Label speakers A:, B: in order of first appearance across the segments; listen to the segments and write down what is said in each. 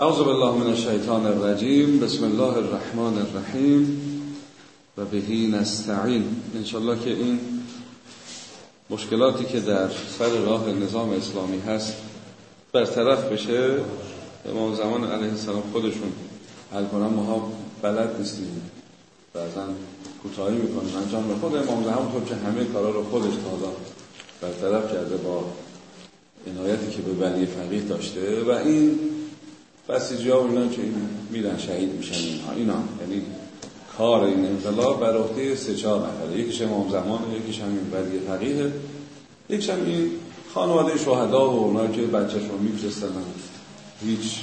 A: اعوذ بالله من الشیطان الرجیم. بسم الله الرحمن الرحیم. و بهی نستعین. انشالله که این مشکلاتی که در سر راه نظام اسلامی هست برطرف بشه. امام زمان علیه السلام خودشون حل کنن. ما بلد نیستیم. بعضا کوتاهی می‌کنیم. انجام به خود امام زمان طور که همه کارا رو خودش تا برطرف کرده با عنایتی که به ولی فقیه داشته. و این بسیجی ها اینا که میرن شهید میشن اینها. اینا. یعنی کار این انقلاب بر عهده سه چهار نفره. یکیش امام زمان یکیش همین ولی فقیه. یکیش هم این خانواده شهدا و اونا که بچهشون میفرستن. هیچ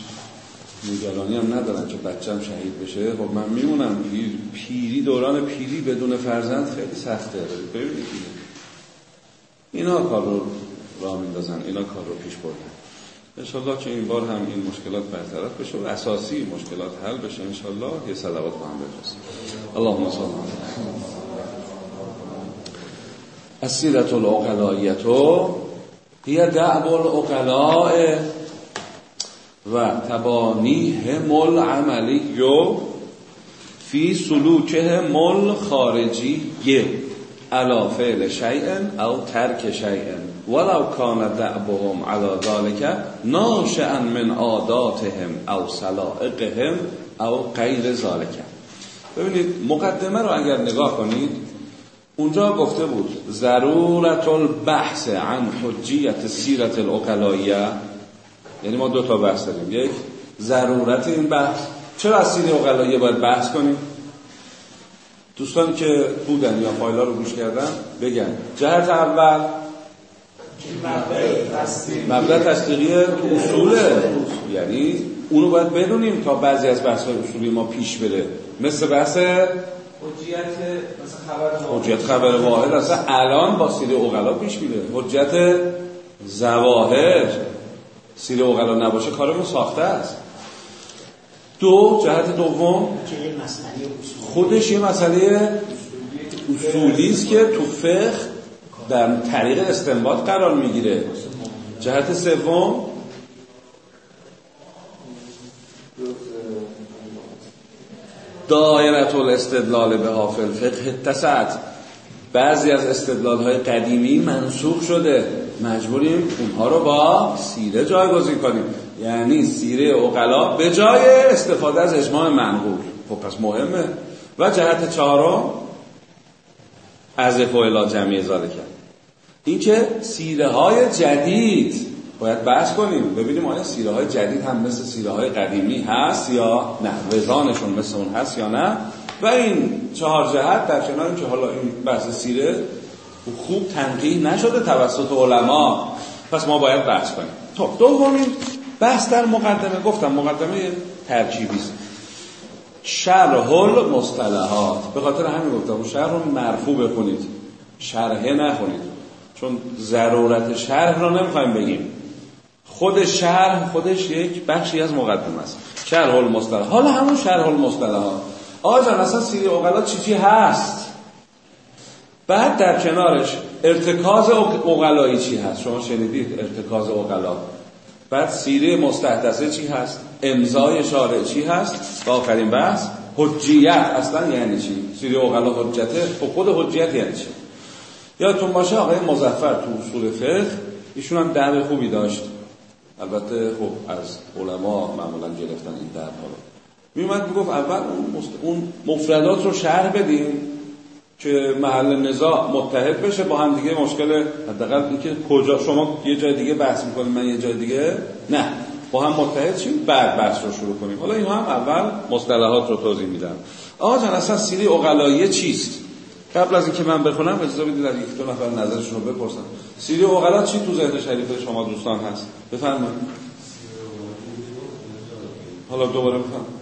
A: نگرانی هم ندارن که بچم شهید بشه. خب من میمونم. پیری دوران پیری بدون فرزند خیلی سخته. ببینید اینا کار رو راه میندازن. اینا کار رو پیش بردن. انشالله که این بار هم این مشکلات برطرف بشه و اساسی مشکلات حل بشه انشالله یه صلوات با هم بفرستیم. اللهم صل السیرت العقلایتو هی دعب العقلاء و تبانیهم العملی فی سلوکهم الخارجی علا فعل شیء او ترک شیء ولو کان دعبهم على ذلك ناشئا من عاداتهم او سلائقهم او غیر ذلك ببینید مقدمه رو اگر نگاه کنید اونجا گفته بود ضرورت البحث عن حجیت سیرت الاقلاییه یعنی ما دو تا بحث داریم. یک ضرورت این بحث. چرا از سیر اقلاییه باید بحث کنیم؟ دوستانی که بودن یا فایل رو گوش کردن بگن. جهت اول مبدع تصدیقی اصوله. یعنی اونو باید بدونیم تا بعضی از بحث اصولی ما پیش بره. مثل بحث حجیت خبر واحد. اصلا الان با سیر اوغلا پیش میره. حجت زواهر. سیر اوغلا نباشه کارمون ساخته است. دو جهت دوم خودش یه مسئله اصولی است که تو فقه در طریق استنباط قرار می‌گیره. جهت سوم دایره الاستدلال به حافل فقه تسعت. بعضی از استدلال های قدیمی منسوخ شده. مجبوریم اونها رو با سیره جایگزین کنیم. یعنی سیره اقلا به جای استفاده از اجماع منقول. خب پس مهمه. و جهت چهارم از فویلا جمعی ازاله کرد. این که سیره های جدید. باید بحث کنیم. ببینیم آیا سیره های جدید هم مثل سیره های قدیمی هست یا نه. وزانشون مثل اون هست یا نه. و این چهار جهت در کنار که حالا این بحث سیره خوب تنقیح نشده توسط علما. پس ما باید بحث کنیم. خب دومین بحث در مقدمه. گفتم مقدمه ترکیبی است. شرح المصطلحات به خاطر همین گفتم شرح رو مرفوع بخونید. شرحه نخونید. چون ضرورت شرح رو نمی‌خوایم بگیم. خود شرح خودش یک بخشی از مقدمه است. شرح المصطلحات حالا همون شرح المصطلحات آقا جان اصلا سیری اوغلا چی چی هست؟ بعد در کنارش ارتکاز اوغلایی چی هست؟ شما شنیدید ارتکاز اوغلا. بعد سیره مستحدثه چی هست؟ امضای شارع چی هست؟ و آخرین بحث حجیت. اصلا یعنی چی؟ سیره اوغلا حجته؟ خب خود حجیت یعنی چی؟ یادتون باشه آقای مزفر تو اصول فقه ایشون هم درد خوبی داشت. البته خب از علما معمولا گرفتن این درد رو. میومد می‌گفت اول اون مفردات رو شرح بدیم که محل نزاع متحد بشه با هم دیگه مشکل حداقل اینکه کجا شما یه جای دیگه بحث می‌کنید من یه جای دیگه؟ نه. با هم متحد شیم بعد بحث رو شروع کنیم. حالا این هم اول مصطلحات رو توضیح میدم. آقا جان اصلا سیری اقلاییه چیست؟ قبل از اینکه من بخونم اجازه بدید از یک دو نفر نظرشون رو بپرسم سیری اقلا چی تو ذهن شریف شما دوستان هست؟ بفرمایید. حالا دوباره بفرمایید.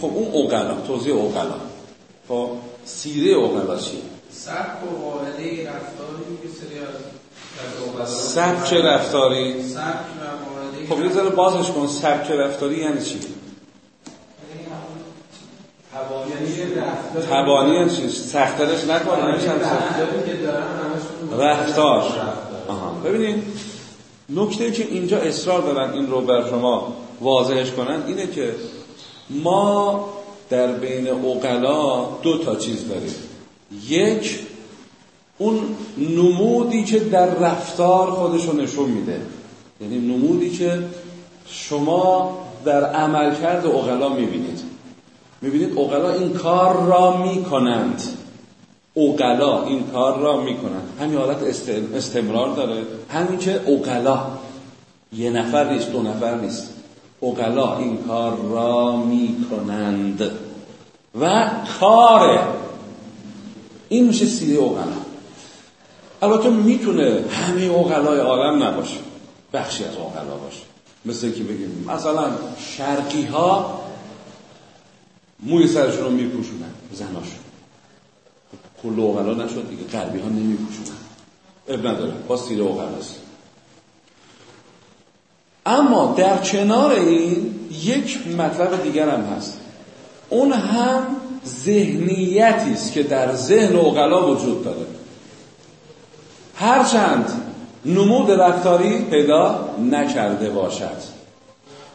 A: خب اون اوقلا توضیح اوقلا خب سیره اوقلا چیه؟
B: سبک و قاعده رفتاری که سری
A: از سبک رفتاری.
B: سبک و
A: خب یه ذره بازش کن. سبک رفتاری یعنی چی؟ تبانی یعنی چی سخترش نکن
B: رفتار.
A: رفتار. آها. ببینید نکته که اینجا اصرار دارن این رو بر شما واضحش کنن اینه که ما در بین اقلا دو تا چیز داریم. یک اون نمودی که در رفتار خودشو نشون میده. یعنی نمودی که شما در عملکرد اقلا می‌بینید. می‌بینید اقلا این کار را می‌کنند. اقلا این کار را می‌کنند. همین حالت استمرار داره. همین که اقلا یه نفر نیست دو نفر نیست. اقلا این کار را می‌کنند. و کاره. این میشه سیره اقلا البته می‌تونه همه اقلای عالم نباشه. بخشی از اقلا باشه. مثل که بگیم مثلا شرقی ها موی سرشون رو میپوشونن. زناشون. کل اقلا نشد دیگه. غربی ها نمیپوشونن. اب نداره. با سیره اقلاست اما در کنار این یک مطلب دیگر هم هست. اون هم ذهنیتی است که در ذهن اقلا وجود داره. هرچند نمود رفتاری پیدا نکرده باشد.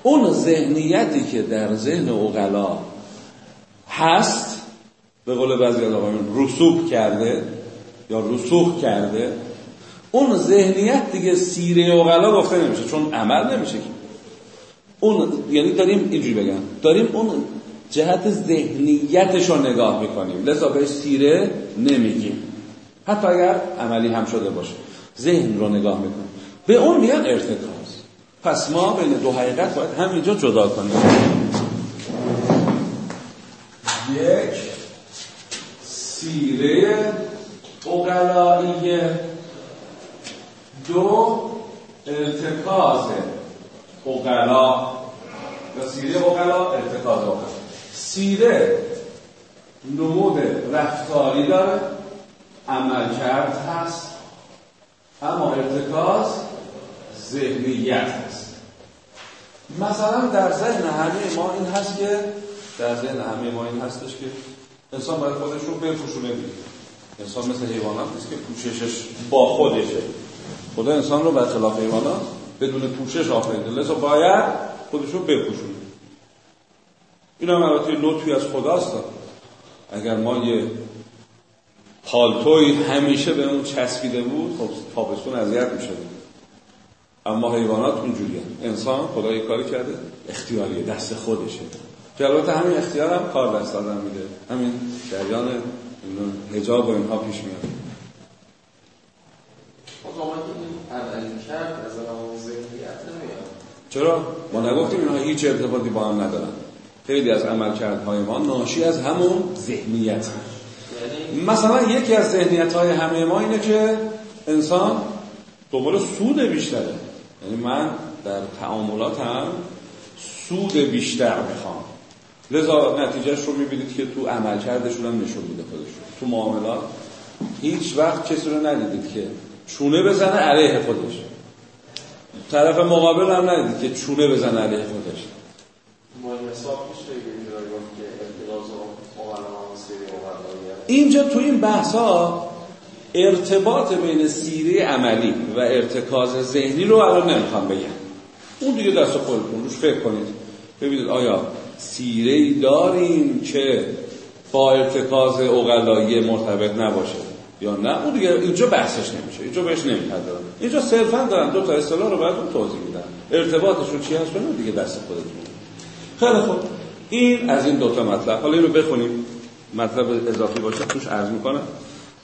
A: اون ذهنیتی که در ذهن اقلا هست به قول بعضی از آقایون رسوب کرده یا رسوخ کرده اون ذهنیت دیگه سیره اقلا گفته نمیشه چون عمل نمیشه که. اون یعنی داریم اینجوری بگم داریم اون جهت ذهنیتش رو نگاه می‌کنیم. لذا بهش سیره نمیگیم. حتی اگر عملی هم شده باشه ذهن رو نگاه می‌کنیم. به اون میگن ارتکاز. پس ما بین دو حقیقت باید همینجا جدا کنیم. یک سیره اقلاییه دو ارتکاز اقلا. یا سیره اقلا ارتکاز اقلا. سیره نمود رفتاری داره عمل کرد هست اما ارتکاز ذهنیت هست. مثلا در ذهن همه ما این هست که در ذهن همه ما این هستش که انسان باید خودش رو دیگه انسان مثل حیوانات نیست که پوششش با خودشه. خدا انسان رو برخلاف حیوانات بدون پوشش آفریده لذا باید خودش رو بپوشونه این هم البته لطفی از خداست. اگر ما یه پالتوی همیشه به اون چسبیده بود خب تابستون اذیت میشه اما حیوانات اونجوریه. انسان خدا یه کاری کرده اختیاریه دست خودشه. که البته همین اختیار هم کار دست آدم میده. همین جریان هجاب و اینها پیش میاد. چرا؟ ما نگفتیم اینها هیچ ارتباطی با هم ندارن. خیلی از عملکردهای ما ناشی از همون ذهنیت. یعنی؟ مثلا یکی از ذهنیت های همه ما اینه که انسان دنبال سود بیشتره. یعنی من در تعاملاتم سود بیشتر می‌خوام. لذا نتیجهش رو می‌بینید که تو عملکردشون هم نشون میده خودش. تو معاملات هیچ وقت کسی رو ندیدید که چونه بزنه علیه خودش. طرف مقابل هم ندیدید که چونه بزنه علیه خودش. اینجا تو این بحث ها ارتباط بین سیره عملی و ارتکاز ذهنی رو الان نمی‌خوام بگم. اون دیگه دست خودتون روش فکر کنید. ببینید آیا سیره داریم که با ارتکاز اقلایی مرتبط نباشه. یا نه؟ اون دیگه اینجا بحثش نمیشه. اینجا بهش نمی‌پردازن. اینجا صرفا دارن دو تا اصطلاح رو براتون توضیح میدن. ارتباطشون چی هست؟ اون دیگه دست خودتون. خیلی خوب. این از این دوتا مطلب. حالا اینو بخونیم. مطلب اضافی باشه توش عرض می‌کنم.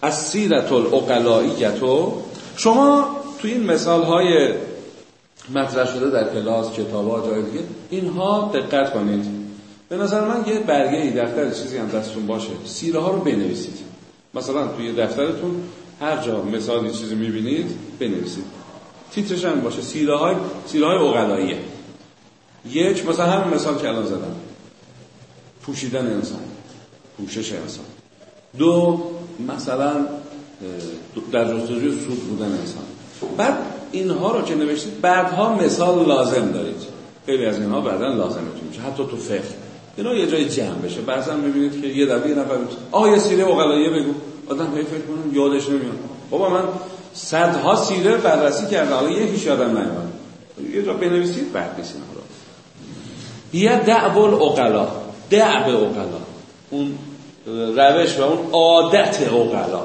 A: از سیرت الاقلائیتو شما تو این مثال های مطرح شده در کلاس کتاب ها جای دیگه اینها دقت کنید. به نظر من یه برگه ای دفتر چیزی هم دستتون باشه. سیره ها رو بنویسید. مثلا توی دفترتون هر جا مثالی چیزی می‌بینید بنویسید. تیترش هم باشه. سیره های سیره های یک مثلا همین مثال که الان زدم. پوشیدن انسان. پوشش انسان. دو مثلا در جستجوی سود بودن انسان. بعد اینها رو که نوشتید بعدها مثال لازم دارید. خیلی از اینها بعدا لازم میشه. حتی تو فقه. اینا یه جای جمع بشه. بعضا می‌بینید که یه دفعه یه نفر آه یه سیره اقلاییه بگو. آدم هی فکر کنم یادش نمیاد. بابا من صدها سیره بررسی کرده حالا یکیش یادم نیومد. یه جا بنویسید بعد نیست اینا رو یه دعب الاقلا دعب اقلا. اون روش و اون عادت اقلا.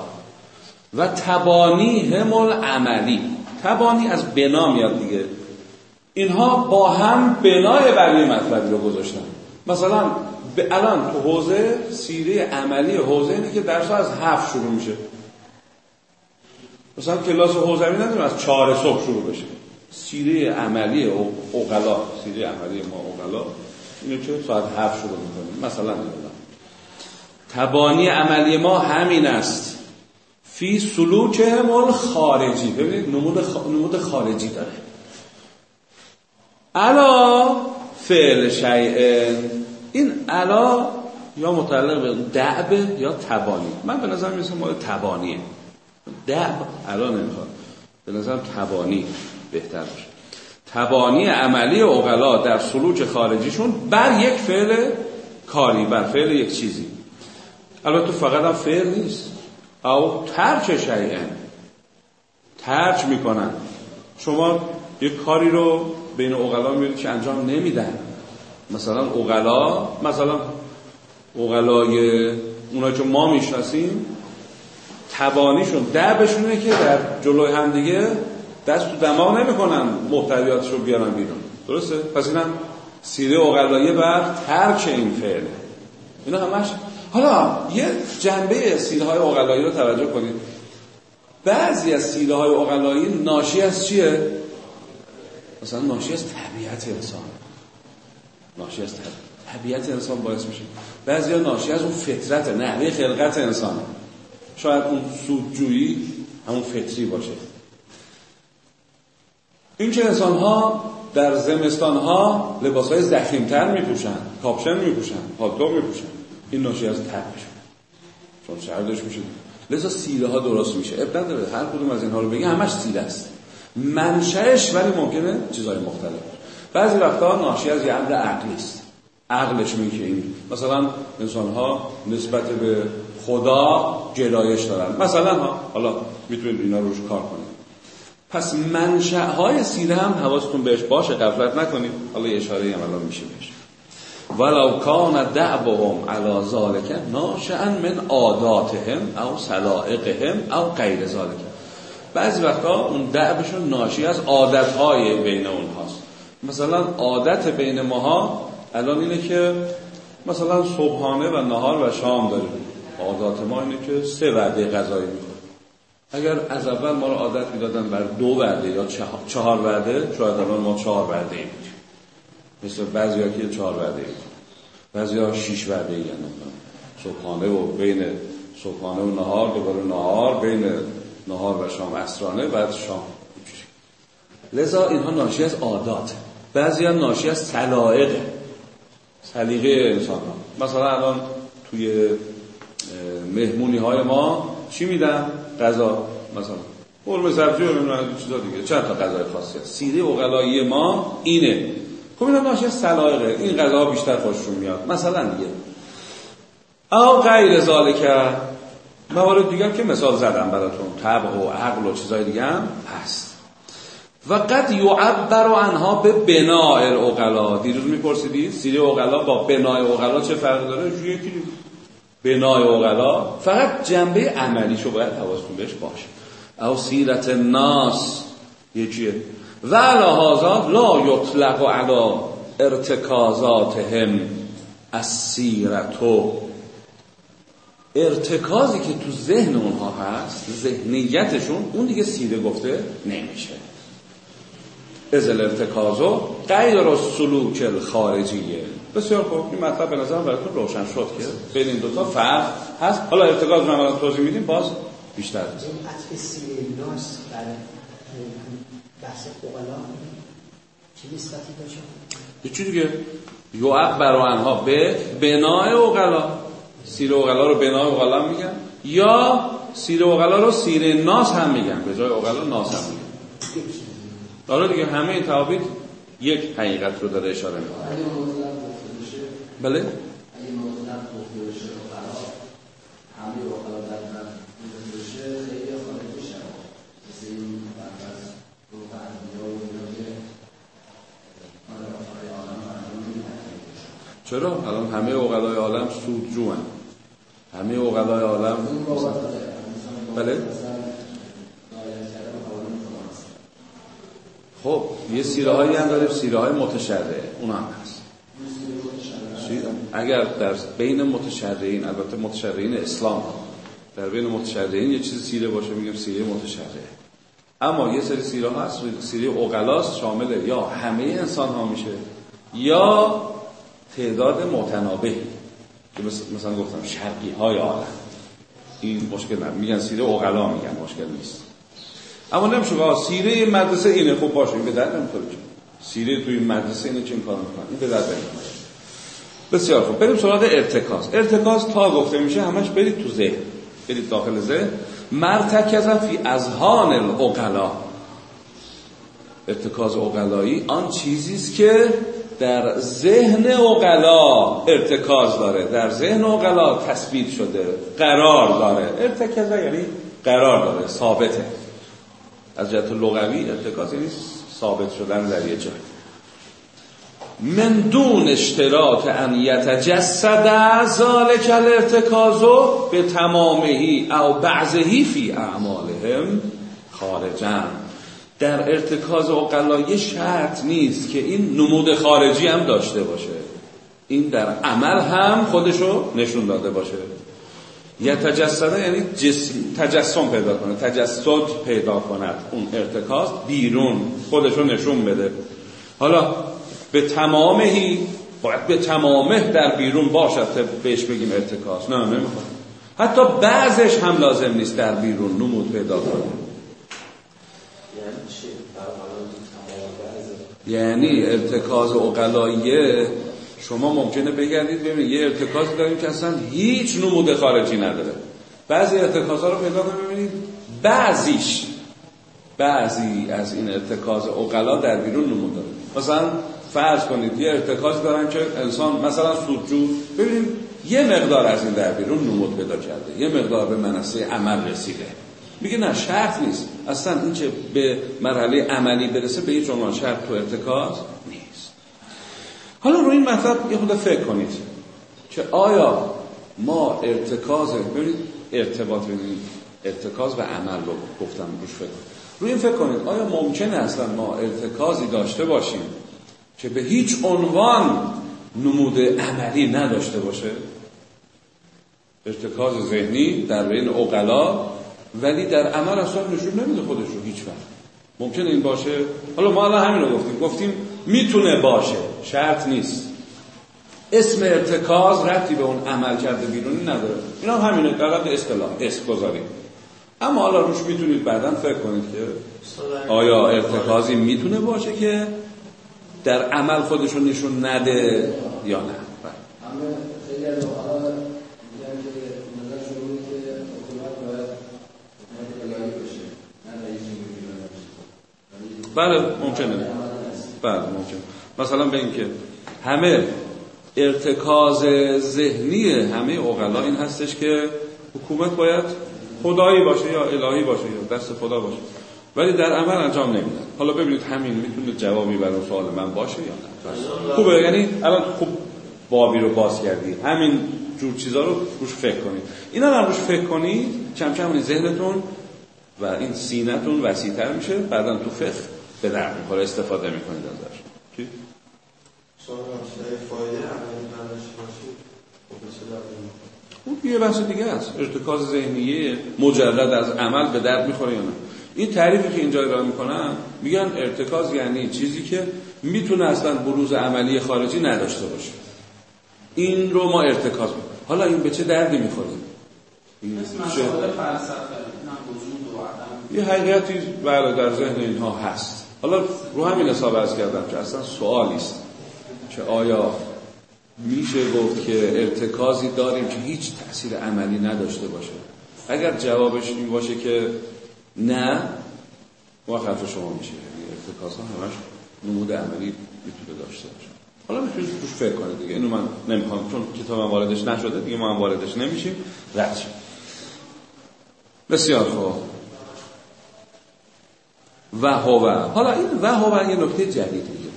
A: و تبانی همال عملی. تبانی از بنا میاد دیگه. اینها با هم بنای بر مطلبی رو گذاشتن. مثلا الان تو حوزه سیره عملی حوزه اینه که درس از هفت شروع میشه. مثلا کلاس حوزه نداریم از چهار صبح شروع بشه. سیره عملی اوغلا سیره عملی ما اوغلا اینو که ساعت هفت شروع می‌کنیم. مثلا تبانی عملی ما همین است. فی سلوکهم خارجی ببینید نمود, نمود خارجی داره. علا فعل شیء. این علا یا متعلق به دعب یا تبانی. من به نظر می‌رسه مال تبانیه. دعب علا نمی‌خواد. به نظر تبانی بهتر باشه. تبانی عملی اغلا در سلوک خارجیشون بر یک فعل کاری بر فعل یک چیزی. البته فقط هم فعل نیست. او ترک شیئن ترک می‌کنن. شما یک کاری رو بین اوغلا می‌بینید که انجام نمیدن مثلا اوغلا مثلا اوغلای اونایی که ما می‌شناسیم تبانیشون دعبشونه که در جلوی هم دیگه دست تو دماغ نمی‌کنن محتویاتش رو بیارن بیرون درسته؟ پس اینم سیره اوغلایه بر ترک این فعله اینا همش حالا یه جنبه سیره های اوغلایی رو توجه کنید بعضی از سیره های اوغلایی ناشی از چیه؟ مثلا ناشی از طبیعت انسان. ناشی از طبیعت انسان باعث میشه. بعضی ها ناشی از اون فطرت نحوه خلقت انسان. شاید اون سودجویی همون فطری باشه. این که انسان ها در زمستان ها لباس های ضخیم‌تر میپوشن کاپشن میپوشن پالتو میپوشن این ناشی از طبعشون چون سردش میشه. لذا سیره ها درست میشه. ابتدا داره هر کدوم از اینها رو بگی همش سیره است. منشأش ولی ممکنه چیزهای مختلف بعضی وقتا ناشی از یه امر عقلی است. عقلش میگه این. مثلا انسان ها نسبت به خدا گرایش دارن. مثلا ها حالا می‌تونید اینا روش کار کنید. پس های سیره هم حواستون بهش باشه قفلت نکنید. حالا یه اشاره هم الان میشه بهش. ولو کان دعبهم علی ذالک ناشئا من عاداتهم او سلائقهم او غیر ذالک بعضی وقتا اون دعبشون ناشی از عادتهای بین اونهاست. مثلا عادت بین ماها الان اینه که مثلا صبحانه و نهار و شام داریم. عادات ما اینه که سه وعده غذایی می‌خوریم. اگر از اول ما رو عادت می‌دادن بر دو وعده یا چهار وعده شاید الان ما چهار وعده ایم. مثل بعضی ها که چهار وعده ایم. بعضی ها شیش وعده ایم. صبحانه و بین صبحانه و نهار دوباره نهار بین نهار و شام اسرانه بعد شام لذا اینها ناشی از عادات. بعضی ها ناشی از سلائق سلیقه انسان ها. مثلا الان توی مهمونی های ما چی میدن؟ غذا. مثلا قرمه سبزی و چیزا دیگه. چند تا غذای خاصی هست. سیره غلایی ما اینه. خب اینا ناشی از سلائقه این غذا بیشتر خوششون میاد. مثلا دیگه. او غیر ذالک موارد دیگر که مثال زدم براتون طبع و عقل و چیزای دیگه هم هست. و قد یعبر عنها به بناء الاغلا دیروز میپرسیدید سیره اغلا با بناء اغلا چه فرق داره؟ یکی بنای اغلا فقط جنبه عملیشو باید حواستون بهش باشه. او سیرت ناس یکیه. و هازا لا یطلق علا ارتکازاتهم از سیرتو ارتکازی که تو ذهن اونها هست ذهنیتشون اون دیگه سیره گفته نمیشه. از الارتکازو غیر سلوک الخارجیه. بسیار خوب. این مطلب به نظر براتون روشن شد که بین این دوتا فرق هست. حالا ارتکاز رو الان توضیح میدیم باز بیشتر.
C: این سیره ناس برای بحث اقلا چه نسبتی داشت؟
A: یه چی دیگه یوعب برای به بنای اقلا. سیر اقلا رو بنای اقلا میگن. یا سیر اقلا رو سیر ناس هم میگن. به جای اقلا ناس هم میگن. حالا دیگه همه این تعابیر یک حقیقت رو داره اشاره می‌کنه. بله؟ چرا؟ الان همه اوغلای عالم سودجو هن. همه اوغلای عالم بله. خب یه سیره هایی هم داریم. سیره های متشرعه. اون هم هست. اگر در بین متشرعین البته متشرعین اسلام در بین متشرعین یه چیز سیره باشه میگم سیره متشرعه. اما یه سری سیره هست. سیره اوغلاس شامل یا همه انسان ها میشه یا تعداد متنابه که مثلا گفتم شرقی های عالم. این مشکل نه میگن سیره اوغلا میگن مشکل نیست. اما نمیشه که سیره مدرسه اینه. خب باشه این به درد نمی‌خوره سیره توی مدرسه اینه چه کار می‌کنه؟ این به درد نمی‌خوره. بسیار خوب. بریم سراغ ارتکاز. ارتکاز تا گفته میشه همش برید تو ذهن. برید داخل ذهن. مرتکز فی اذهان الاغلا ارتکاز اغلایی آن چیزی است که در ذهن اغلا ارتکاز داره. در ذهن اغلا تثبیت شده قرار داره. ارتکاز یعنی قرار داره ثابته. از جهت لغوی ارتکاز یعنی ثابت شدن در یه جای من دون اشتراط ان یتجسد ذالک الارتکاز به تمامهی او بعضهی فی اعمالهم خارجن در ارتکاز اقلا شرط نیست که این نمود خارجی هم داشته باشه. این در عمل هم خودشو نشون داده باشه. یا تجسده یعنی جسم تجسم پیدا کنه تجسد پیدا کند اون ارتکاز بیرون خودشو نشون بده. حالا به تمامهی باید به تمامه در بیرون باشد تا بهش بگیم ارتکاز. نه نمی‌خواد حتی بعضش هم لازم نیست در بیرون نمود پیدا کنه. یعنی ارتکاز اقلاییه شما ممکنه بگردید ببینید یه ارتکازی داریم که اصلا هیچ نمود خارجی نداره. بعضی ارتکازها رو پیدا ببینید بعضیش بعضی از این ارتکاز اقلا در بیرون نمود داره. مثلا فرض کنید یه ارتکاز دارن که انسان مثلا سودجو ببینید یه مقدار از این در بیرون نمود پیدا کرده. یه مقدار به منصه عمل رسیده. میگه نه شرط نیست. اصلا این که به مرحله عملی برسه به هیچ عنوان شرط تو ارتکاز نیست. حالا رو این مطلب یه خود فکر کنید که آیا ما ارتکاز ببینید ارتباط ببینید ارتکاز و عمل رو گفتم روش فکر روی این فکر کنید آیا ممکنه اصلا ما ارتکازی داشته باشیم که به هیچ عنوان نمود عملی نداشته باشه؟ ارتکاز ذهنی در بین اقلا ولی در عمل اصلا نشون نمیده خودش رو هیچ وقت. ممکنه این باشه. حالا ما الان همین رو گفتیم. گفتیم می‌تونه باشه. شرط نیست. اسم ارتکاز ربطی به اون عمل کرده بیرونی نداره. این هم همینه. فقط اصطلاح اسم گذاری اما حالا روش می‌تونید بعدا فکر کنید که آیا ارتکازی می‌تونه باشه که در عمل خودشو نشون نده یا نه؟ بله ممکنه. بله ممکن مثلا به اینکه همه ارتکاز ذهنی همه اقلا این هستش که حکومت باید خدایی باشه یا الهی باشه یا دست خدا باشه. ولی در عمل انجام نمیدن حالا ببینید همین می‌تونه جوابی برای سوال من باشه یا نه. خوبه. یعنی الان خوب بابی رو باز کردی. همین جور چیزا رو روش فکر کنید اینا رو روش فکر کنید کم کم ذهنتون و این سینتون وسیعتر میشه. بعدا تو فقه به در می‌خوره استفاده می‌کنید ازش. چی؟ اون یه بحث دیگه است. ارتکاز ذهنیه مجرد از عمل به درد می‌خوره یا نه؟ این تعریفی که اینجا ارائه می‌کنن میگن ارتکاز یعنی چیزی که می‌تونه اصلا بروز عملی خارجی نداشته باشه. این رو ما ارتکاز می‌کنیم حالا این به چه دردی می‌خوره؟
B: این فلسفه
A: یه حقیقتی بله در ذهن اینها هست. حالا رو همین حساب از کردم که اصلا سوالی است که آیا میشه گفت که ارتکازی داریم که هیچ تاثیر عملی نداشته باشه. اگر جوابش این باشه که نه حرف شما میشه. یعنی ارتکاز ها همش نمود عملی می‌تونه داشته باشه. حالا می‌تونید توش فکر کنید دیگه. اینو من نمی‌خوام چون کتاب من واردش نشده دیگه ما هم واردش نمیشیم. رد بسیار خوب. و هو حالا این و هو یه نکته جدید میگه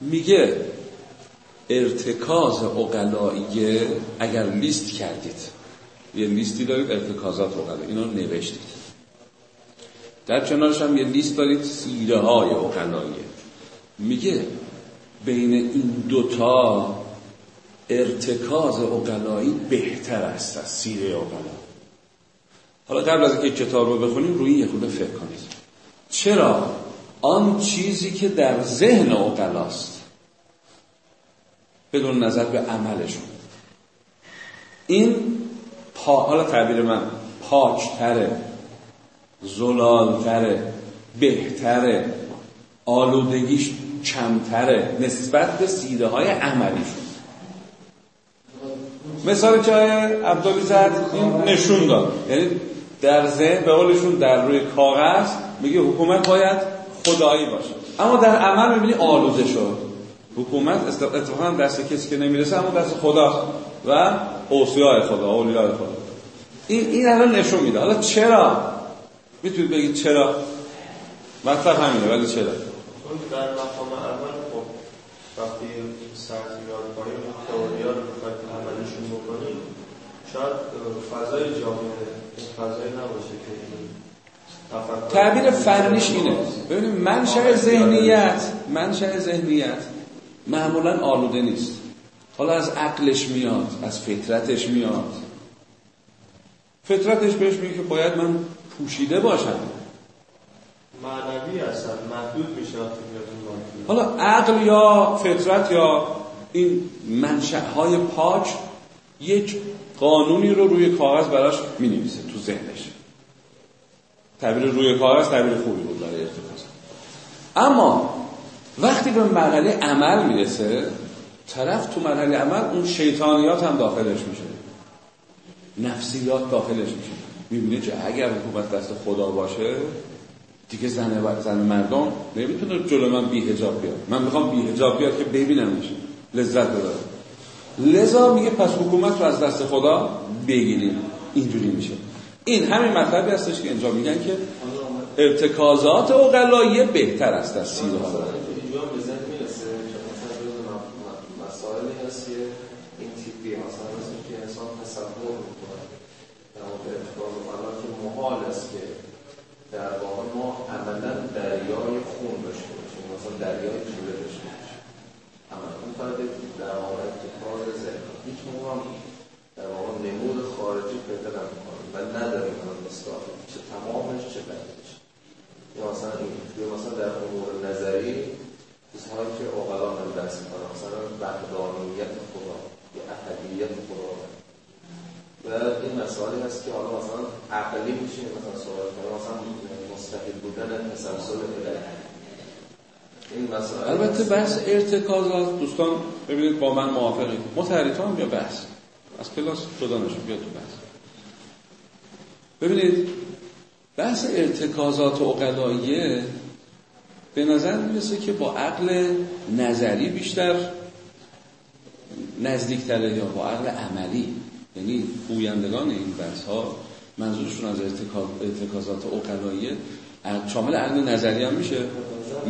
A: میگه ارتکاز اقلاییه اگر لیست کردید. یه لیستی دارید ارتکازات اقلاییه اینا نوشتید. در کنارش هم یه لیست دارید سیره های اقلاییه. میگه بین این دوتا ارتکاز اقلایی بهتر است از سیره اقلا. حالا قبل از اینکه کتاب رو بخونیم روی یه خود فکر کنید. چرا آن چیزی که در ذهن اقلاست بدون نظر به عملشون. این پا حالا تعبیر من پاکتره زلالتره بهتره آلودگیش کمتره نسبت به سیده های عملیشون مثال که عبدالی زد این نشون داد. یعنی در ذهن به قولشون در روی کاغذ میگه حکومت باید خدایی باشه. اما در عمل می‌بینی آلوده شد. حکومت اتفاقا دست کسی که نمی‌رسه اما دست خدا و اوصیای خدا اولیای خدا. این این الان نشون میده. حالا چرا؟ می‌تونید بگید چرا؟ مطلب همینه ولی چرا؟
D: در مقام اول خب وقتی سطح یاد کنیم تئوریا رو بخواید عملشون بکنیم شاید فضای جامعه فضای نباشه که
A: تعبیر فنیش اینه. ببینید منشأ ذهنیت منشأ ذهنیت معمولا آلوده نیست. حالا از عقلش میاد از فطرتش میاد. فطرتش بهش میگه که باید من پوشیده باشم.
D: معنوی هستن محدود میشه
A: حالا عقل یا فطرت یا این های پاک یک قانونی رو روی کاغذ براش می نویسه تو ذهنش. تعبیر روی کاغذ تعبیر خوبی بود برای ارتکاز اما وقتی به مرحله عمل می‌رسه طرف تو مرحله عمل اون شیطانیات هم داخلش میشه. نفسیات داخلش میشه. می‌بینه که اگر حکومت دست خدا باشه دیگه زن و زن مردم نمی‌تونه جلو من بی هجاب بیاد. من می‌خوام بی هجاب بیاد که ببینمش. لذت ببرم. لذا میگه پس حکومت رو از دست خدا بگیریم. اینجوری میشه. این همین مطلبی هستش که اینجا میگن که ارتکازات اقلاییه بهتر است از سیره ها
E: در واقع ما عملا دریای خون باشیم. مثلا دریای جوره باشیم. اما اون در واقع کار ذهن. هیچ موقع در واقع نمود خارجی پیدا نمی‌کنیم مستاق چه تمامش چه بندش یا مثلا این یا مثلا در امور نظری چیزهایی که اوغلا هم دست می‌کنه مثلا وحدانیت خدا یا احدیت خدا. و این مسائلی هست که حالا مثلا عقلی میشه مثلا سوال کنه. مثلا مستقل بودن تسلسل این مسائل
A: البته بحث ارتکازات دوستان ببینید با من موافقید. متحریتان یا بحث؟ از کلاس جدا نشون بیاد تو بحث. ببینید بحث ارتکازات و اقلاییه به نظر می‌رسه که با عقل نظری بیشتر نزدیکتره یا با عقل عملی. یعنی گویندگان این بحث ها منظورشون از ارتکازات اقلاییه شامل عقل نظری هم میشه.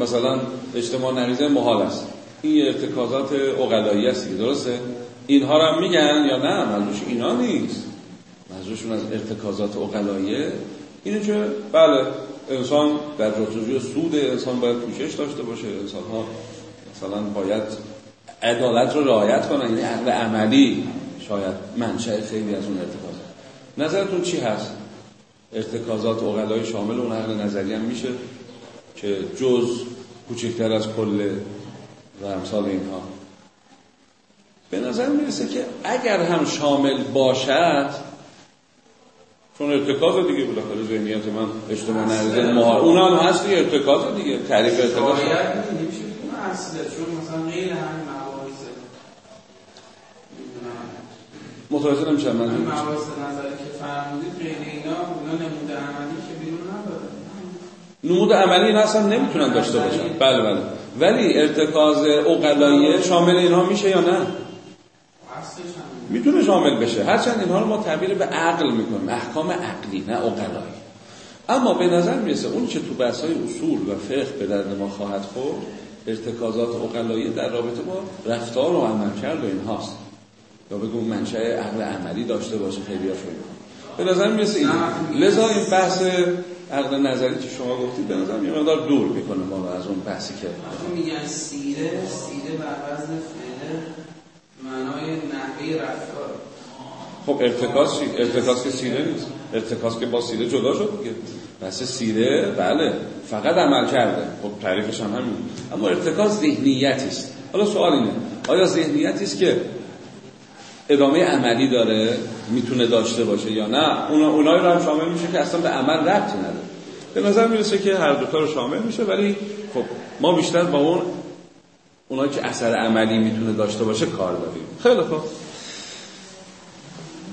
A: مثلا اجتماع نریزه محال است. این ارتکازات اقلایی است درسته؟ اینها رو هم میگن یا نه؟ منظورش اینا نیست. منظورشون از ارتکازات اقلاییه اینه که بله انسان در جستجوی سود انسان باید پوشش داشته باشه. انسان ها مثلا باید عدالت رو رعایت کنن. یعنی عقل عملی شاید منشأ خیلی از اون ارتکازات نظرتون چی هست؟ ارتکازات اقلای شامل اون عقل نظری هم میشه که جز کوچکتر از کل و امثال اینها. به نظر می‌رسه که اگر هم شامل باشد چون ارتکاز دیگه بالاخره ذهنیت من اجتماع نریزه مهار اونا هم هست دیگه ارتکاز دیگه تعریف ارتکاز.
B: چون مثلا غیر همین
A: متوجه نمیشم من.
B: مواز نظری که فرمودید غیر اینا اونا نمود عملی که بیرون نداره.
A: نمود عملی اصلا نمی‌تونن داشته باشن. بله بله. ولی ارتکاز اقلاییه شامل اینها میشه یا نه؟ می‌تونه شامل بشه. هرچند اینها رو ما تعبیر به عقل می‌کنیم. احکام عقلی نه اقلایی اما به نظر می‌رسه اون که تو بحث های اصول و فقه به درد ما خواهد خورد ارتکازات اقلایی در رابطه با رفتار و عملکرد و اینهاست. یا بگو منشأ عقل عملی داشته باشه خیلی به نظر می‌رسه این. لذا این بحث عقل نظری که شما گفتید به نظر یه مقدار دور می‌کنه ما از اون بحثی که
B: میگن سیره سیره بر وزن فعله معنای رفتار.
A: خب ارتکاز چی؟ ارتکاز که سیره نیست. ارتکاز که با سیره جدا شد دیگه. بس سیره بله. فقط عمل کرده. خب تعریفش هم همین. اما ارتکاز ذهنیتی است. حالا سوال اینه. آیا ذهنیتی است که ادامه عملی داره می‌تونه داشته باشه یا نه؟ اونا اونایی رو هم شامل میشه که اصلا به عمل ربطی نداره. به نظر می‌رسه که هر دوتا رو شامل میشه ولی خب ما بیشتر با اون اونایی که اثر عملی می‌تونه داشته باشه کار داریم. خیلی خوب.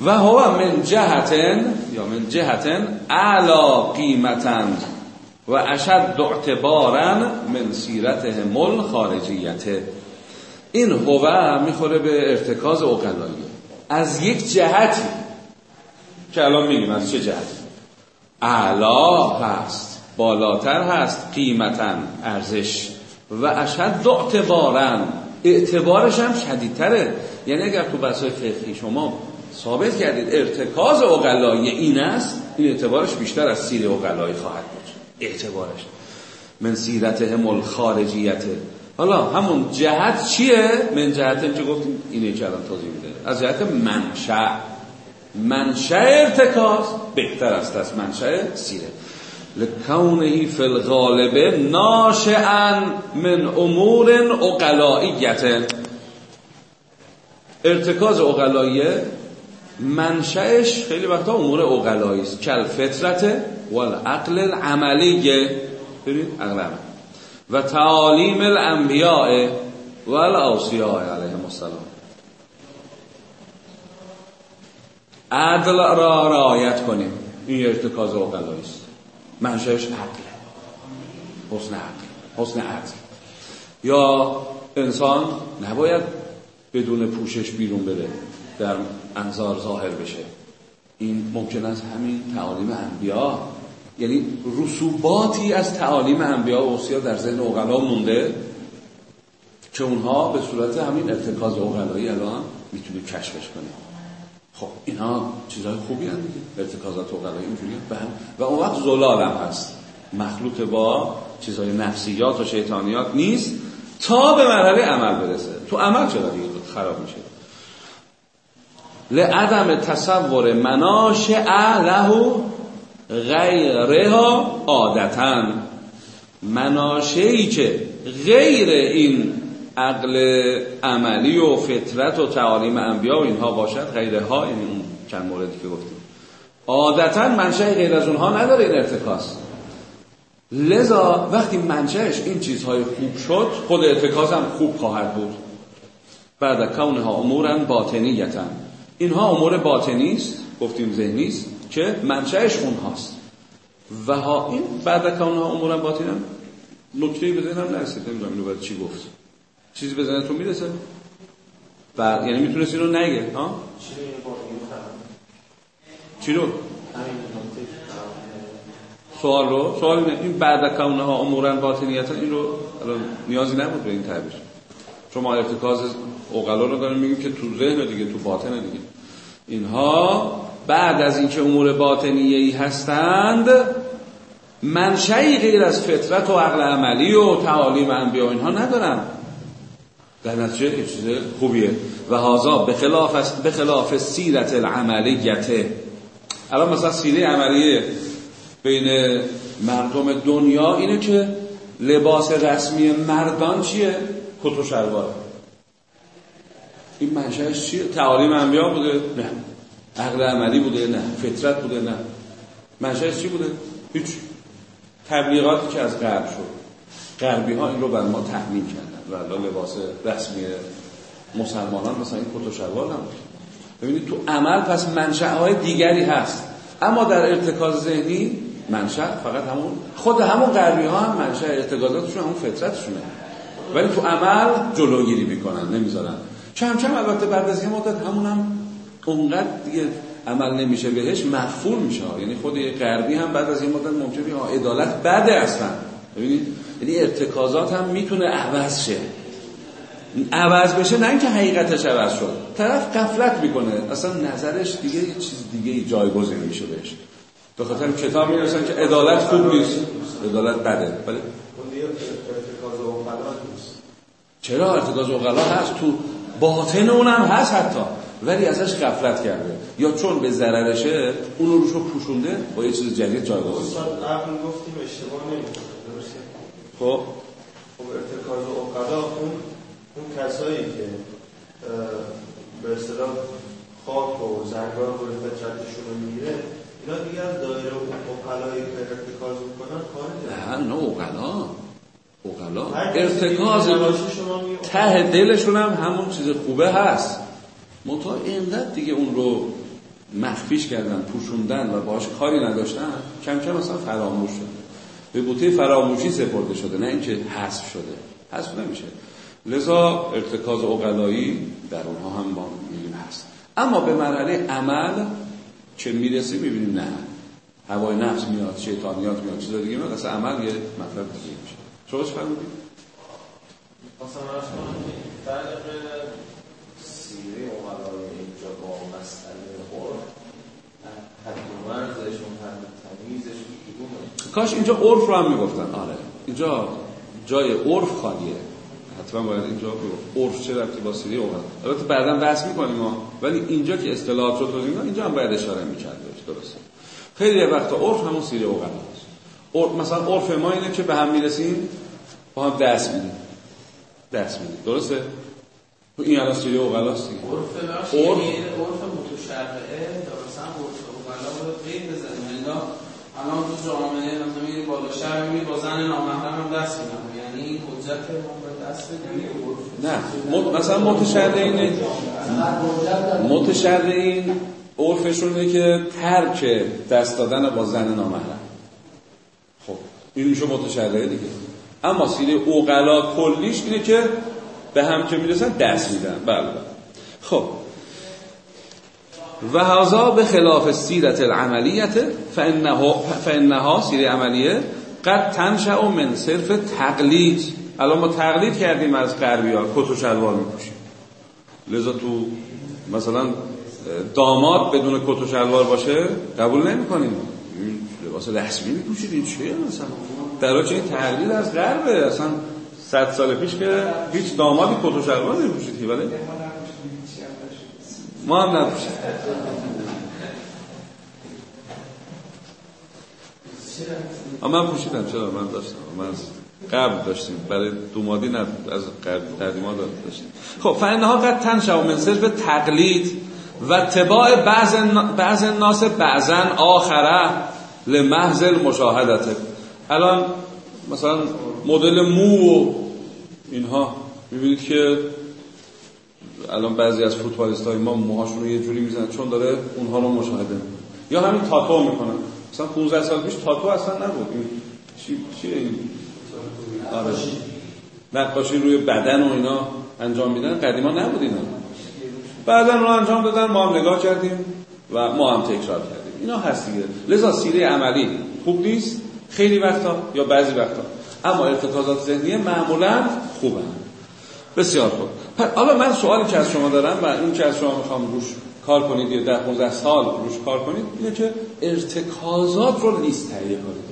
A: و هو من جهتن یا من جهتن اعلا قیمتن و اشد اعتبارا من سیرته مل خارجیته. این هو می‌خوره به ارتکاز اقلایی از یک جهتی که الان میگیم از چه جهتی؟ اعلا هست بالاتر هست قیمتا ارزش. و اشد اعتبارا اعتبارش هم شدیدتره. یعنی اگر تو بحث‌های فقهی شما ثابت کردید ارتکاز اقلایی این است این اعتبارش بیشتر از سیر اقلایی خواهد بود. اعتبارش. من سیرتهم الخارجیته حالا همون جهت چیه؟ من جهت که گفتیم اینه که الان توضیح میده. از جهت منشأ. منشأ ارتکاز بهتر است از منشأ سیره. لکونه فی الغالب ناشئا من امور اقلائیت. ارتکاز اقلاییه منشأش خیلی وقتا امور اقلایی است. کل فطرت والعقل العملیه. ببینید عقل عمل و تعالیم الانبیاء و الاوصیاء علیهم السلام. عدل را رعایت کنیم. این ارتکاز اقلایی است. منشأش عقل حسن عقل حسن عدل. یا انسان نباید بدون پوشش بیرون بره در انظار ظاهر بشه. این ممکن است همین تعالیم انبیا. یعنی رسوباتی از تعالیم انبیا و اوصیا در ذهن اوغلا مونده که اونها به صورت همین ارتکاز اوغلایی الان می‌تونه کشفش کنه. خب اینا چیزهای خوبی هم دیگه. ارتکازات اوغلایی اینجوری و اون وقت زلال هم هست. مخلوط با چیزهای نفسیات و شیطانیات نیست تا به مرحله عمل برسه. تو عمل چرا دیگه خراب میشه؟ لعدم تصور مناشع له غیرها عادتا. مناشعی که غیر این عقل عملی و فطرت و تعالیم انبیا و اینها باشد غیرها یعنی اون چند موردی که گفتیم. عادتا منشأ غیر از اونها نداره این ارتکاز. لذا وقتی منشأش این چیزهای خوب شد خود ارتکاز هم خوب خواهد بود. بعد کونها امورا باطنیتا. اینها امور باطنی است گفتیم ذهنی است که منشأش اونهاست. و ها این بعد کونها امورا باطنی نکته به ذهنم نرسید نمی‌دونم اینو چی گفت. چیزی به ذهنتون می‌رسه؟ بعد یعنی می‌تونست اینو نگه ها؟ چی رو؟ سوال رو سوال اینه این بعد کونها امورا باطنیتا این رو نیازی نبود به این تعبیر. شما ارتکاز اوقلا رو داریم میگیم که تو ذهن دیگه تو باطن دیگه. اینها بعد از اینکه امور باطنیه ای هستند منشأی غیر از فطرت و عقل عملی و تعالیم انبیا اینها ندارن. در نتیجه این چیز خوبیه. و هازا به خلاف به خلاف سیرت العملیته الان مثلا سیره عملیه بین مردم دنیا اینه که لباس رسمی مردان چیه؟ کت و شلوار. این منشأش چیه؟ تعالیم انبیا بوده؟ نه. عقل عملی بوده؟ نه. فطرت بوده؟ نه. منشأش چی بوده؟ هیچ. تبلیغاتی که از غرب شد. غربی ها این رو بر ما تحمیل کردن. و لباس رسمی مسلمانان مثلا این کت و شلوار ببینید تو عمل پس های دیگری هست. اما در ارتکاز ذهنی منشأ فقط همون خود همون غربی ها هم منشأ ارتکازاتشون همون فطرتشونه. ولی تو عمل جلوگیری می‌کنن نمی‌ذارن. کم کم البته بعد از یه مدت همون هم اونقدر دیگه عمل نمیشه بهش مغفور میشه. یعنی خود یه غربی هم بعد از این مدت ممکنه عدالت بده اصلا. ببینید یعنی ارتکازات هم می‌تونه عوض شه. عوض بشه نه اینکه حقیقتش عوض شد. طرف قفلت می‌کنه. اصلا نظرش دیگه یه چیز دیگه جایگزین میشه بهش. به خاطر کتاب می‌رسن که عدالت خوب نیست. عدالت بده.
D: نیست.
A: چرا ارتکاز اوغلا هست؟ تو باطن اونم هست حتی. ولی ازش غفلت کرده. یا چون به ضررشه اون رو روشو پوشونده با یه چیز جدید جایگزین
D: گفتیم اشتباه نمی‌کنه.
A: خب.
D: خب ارتکاز اوقلا اون اون کسایی که به اصطلاح خاک و زنگار رو فطرتشون رو می‌گیره اینا دیگه از دایره اون اوقلایی که ارتکاز می‌کنن خارج
A: نه
D: هر کسی
A: ارتکاز ته دلشون هم همون چیز خوبه هست. منتها اینقدر دیگه اون رو مخفیش کردن پوشوندن و باش کاری نداشتن کم کم اصلا فراموش شده به بوته فراموشی سپرده شده نه اینکه حذف شده. حذف نمیشه. لذا ارتکاز اقلایی در اونها هم ما میگیم هست اما به مرحله عمل که می‌رسیم می‌بینیم؟ نه. هوای نفس میاد شیطانیات میاد چیزا دیگه میاد اصلا عمل یه مطلب دیگه میشه. شما چه فرمودید؟
E: مثلا فرق سیره اقلای اینجا با مسئله قرآن حد و مرزش اون حد تمیزش
A: کاش اینجا عرف رو هم می‌گفتن. آره. اینجا جای عرف خالیه. حتما باید اینجا عرف چه ربطی با سیری اوغل البته بعدا بحث می‌کنیم ولی اینجا که اصطلاحات شد اینا اینجا هم باید اشاره می‌کرد. درسته. خیلی وقتا عرف همون سیری اوغل هست. عرف مثلا عرف ما اینه که به هم می‌رسیم با هم دست میدیم. دست میدیم. درسته؟ این الان سیری اوغل هست دیگه.
B: عرف. یعنی عرف متشرعه درسته؟ عرف اوغلا رو غیر بزنیم. الان تو جامعه مثلا میری بالا شهر می‌بینی با زن نامحرم هم دست میدن یعنی این حجت دست
A: نه. مثلا متشرعین متشرعین عرفشون اینه که ترک دست دادن با زن نامحرم. خب این میشه متشرعه دیگه. اما سیره اوقلا کلیش اینه که به هم که می‌رسن دست میدن. بله بله. خب. و هذا به خلاف سیرت العملیت فانها سیره عملیه قد تنشأ من صرف تقلید الان ما تقلید کردیم از غربی‌ها کت و شلوار میپوشیم. لذا تو مثلا داماد بدون کت و شلوار باشه قبول نمی‌کنیم. لباس رسمی میپوشید این چیه مثلا؟ در این تقلید از غربه اصلا صد سال پیش که هیچ دامادی کت و شلوار نمیپوشید ولی ما هم اما من پوشیدم چرا؟ من داشتم. من قبل داشتیم. برای دومادی نه از قدیما داشتیم. خب فانها قد تنشأ من صرف تقلید و اتباع بعض بعض الناس بعضا آخره لمحض المشاهدته الان مثلا مدل مو و اینها. می‌بینید که الان بعضی از فوتبالیست های ما موهاشون رو یه جوری می‌زنن چون داره اونها رو مشاهده. یا همین تاتو می‌کنن. مثلا 15 سال پیش تاتو اصلا نبود. این چی چیه آره. نقاشی روی بدن و اینا انجام میدن. قدیما نبود اینا. بعدا رو انجام دادن ما هم نگاه کردیم و ما هم تکرار کردیم. اینا هست دیگه. لذا سیره عملی خوب نیست. خیلی وقتا یا بعضی وقتا. اما ارتکازات ذهنی معمولا خوبن. بسیار خوب. حالا من سوالی که از شما دارم و این که از شما می‌خوام روش کار کنید یا ده 15 سال روش کار کنید اینه که ارتکازات رو لیست تهیه کنید.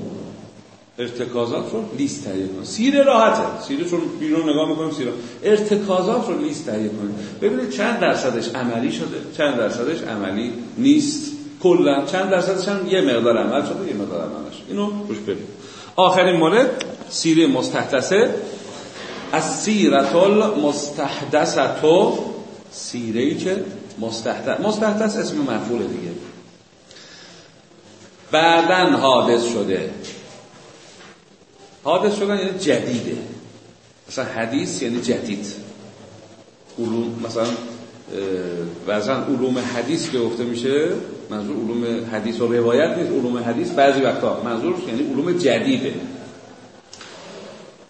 A: ارتکازات رو لیست تهیه کنید. سیره راحته. سیره چون بیرون نگاه می‌کنیم سیره ارتکازات رو لیست تهیه کنید. ببینید چند درصدش عملی شده چند درصدش عملی نیست. کلا چند درصدش هم یه مقدار عمل شده یه مقدار عمل اینو روش ببینید. آخرین مورد سیره مستحدثه. از سیرت المستحدثتو سیره ای که مستحدث مستحدث اسم مفعول دیگه. بعدن حادث شده. حادث شدن یعنی جدیده. مثلا حدیث یعنی جدید. علوم مثلا بعضا علوم حدیث که گفته میشه منظور علوم حدیث و روایت نیست علوم حدیث بعضی وقتا منظور یعنی علوم جدیده.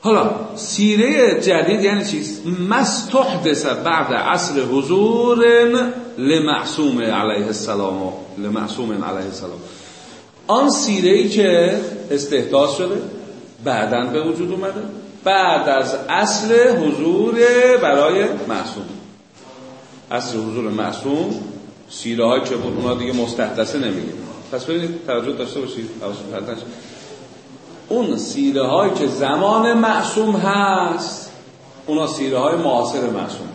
A: حالا سیره جدید یعنی چیست مستحدث بعد عصر حضور لمعصوم علیه السلام لمعصوم علیه السلام. آن سیره ای که استحداث شده بعدا به وجود اومده بعد از اصل حضور برای معصوم. اصل حضور معصوم سیره های که بود اونا دیگه مستحدثه نمیگیم. پس ببینید توجه داشته باشید اون سیره هایی که زمان معصوم هست اونا سیره های معاصر معصوم.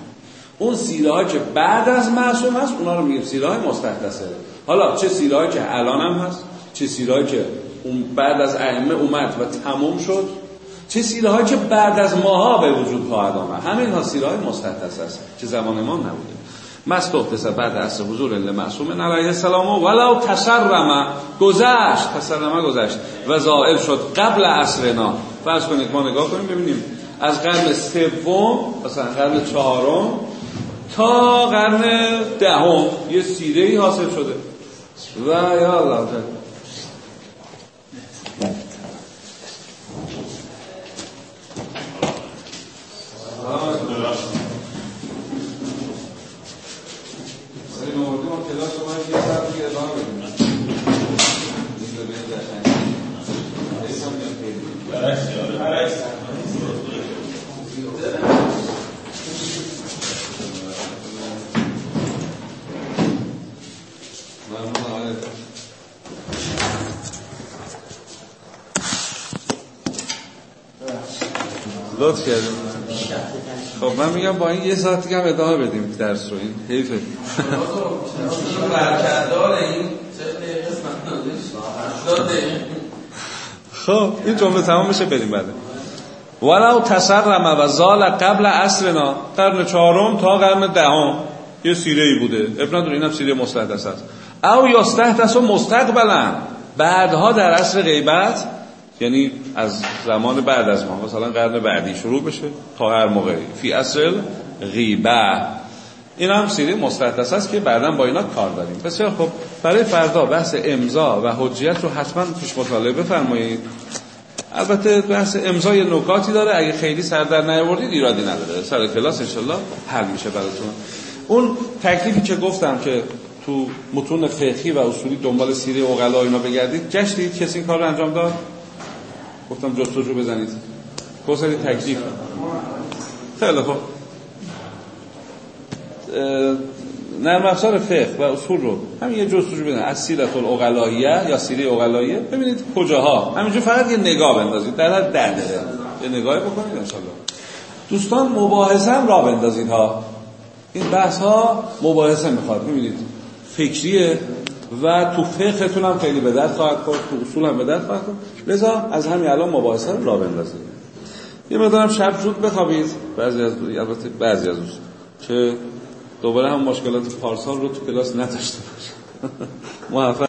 A: اون سیره هایی که بعد از معصوم هست اونا رو میگیم سیره های مستحدثه. حالا چه سیره هایی که الان هم هست؟ چه سیره هایی که اون بعد از ائمه اومد و تموم شد؟ چه سیره هایی که بعد از ماها به وجود خواهد آمد؟ همه اینها سیره های مستحدث است که زمان ما نبوده. مستحدث بعد از حضور معصوم علیه السلام ولو تسرم گذشت تسرم گذشت و زائل شد قبل عصرنا. فرض کنید ما نگاه کنیم ببینیم از قرن سوم مثلا قرن چهارم تا قرن دهم یه سیره ای حاصل شده. و یا الله کردیم خب من میگم با این یه ساعت هم ادامه بدیم درس رو. این حیفه خب این جمله تمام بشه بریم بعد. ولو تسرم و زال قبل عصرنا قرن چهارم تا قرن دهم. یه سیره ای بوده. ابن نداره اینم سیره مستحدث است. او یستحدث مستقبلا بعدها در عصر غیبت یعنی از زمان بعد از ما مثلا قرن بعدی شروع بشه تا هر موقعی فی اصل غیبه. این هم سیری مستحدث است که بعدا با اینا کار داریم. بسیار خب برای فردا بحث امضا و حجیت رو حتما پیش مطالعه بفرمایید. البته بحث امضای نکاتی داره. اگه خیلی سر در نیاوردید ایرادی نداره. سر کلاس انشالله حل میشه براتون. اون تکلیفی که گفتم که تو متون فقهی و اصولی دنبال سیره اوغلا اینا بگردید گشتید کسی این کار انجام داد؟ گفتم جستجو بزنید. کوسری تکلیف. خیلی خوب. نرم افزار فقه و اصول رو همین یه جستجو بزنید. از سیرت الاغلاییه یا سیره اغلاییه ببینید کجاها. همینجور فقط یه نگاه بندازید. در هر ده یه نگاهی بکنید انشالله. دوستان مباحثه هم را بندازید ها. این بحث ها مباحثه می‌خواد. ببینید فکریه. و تو فقهتون هم خیلی به درد خواهد خورد تو اصول هم به درد خواهد خورد. لذا از همین الان مباحثه رو را بندازید یه مقدارم شب زود بخوابید. بعضی از البته بعضی از دوست. که دوباره هم مشکلات پارسال رو تو کلاس نداشته باشه موفق